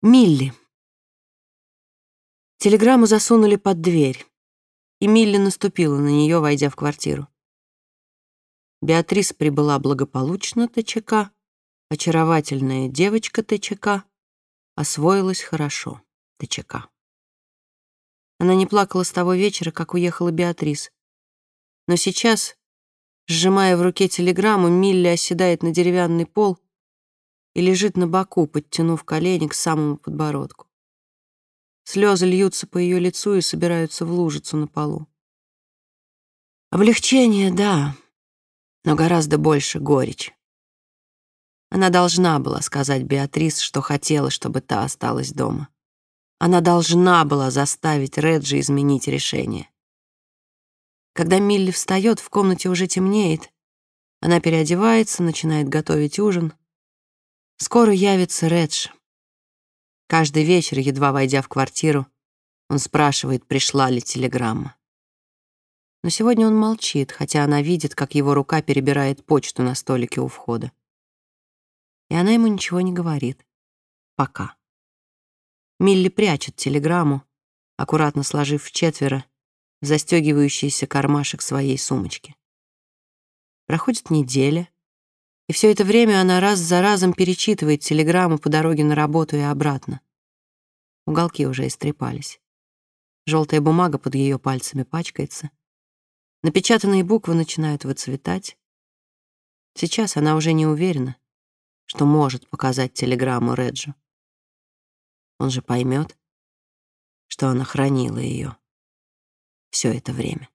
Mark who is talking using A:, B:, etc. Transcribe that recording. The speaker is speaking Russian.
A: Милли. Телеграмму засунули под дверь, и Милли наступила на нее, войдя в квартиру. Беатрис прибыла благополучно ТЧК, очаровательная девочка ТЧК, освоилась хорошо ТЧК. Она не плакала с того вечера, как уехала Беатрис. Но сейчас, сжимая в руке телеграмму, Милли оседает на деревянный пол и лежит на боку, подтянув колени к самому подбородку. Слезы льются по ее лицу и собираются в лужицу на полу. Облегчение, да, но гораздо больше горечь. Она должна была сказать Беатрис, что хотела, чтобы та осталась дома. Она должна была заставить Реджи изменить решение. Когда Милли встает, в комнате уже темнеет. Она переодевается, начинает готовить ужин — Скоро явится Редж. Каждый вечер, едва войдя в квартиру, он спрашивает, пришла ли телеграмма. Но сегодня он молчит, хотя она видит, как его рука перебирает почту на столике у входа. И она ему ничего не говорит. Пока. Милли прячет телеграмму, аккуратно сложив в четверо в застегивающийся кармашек своей сумочки. Проходит неделя, и все это время она раз за разом перечитывает телеграмму по дороге на работу и обратно. Уголки уже истрепались. Желтая бумага под ее пальцами пачкается. Напечатанные буквы начинают выцветать. Сейчас она уже не уверена, что может показать телеграмму Реджу. Он же поймет, что она хранила ее все это время.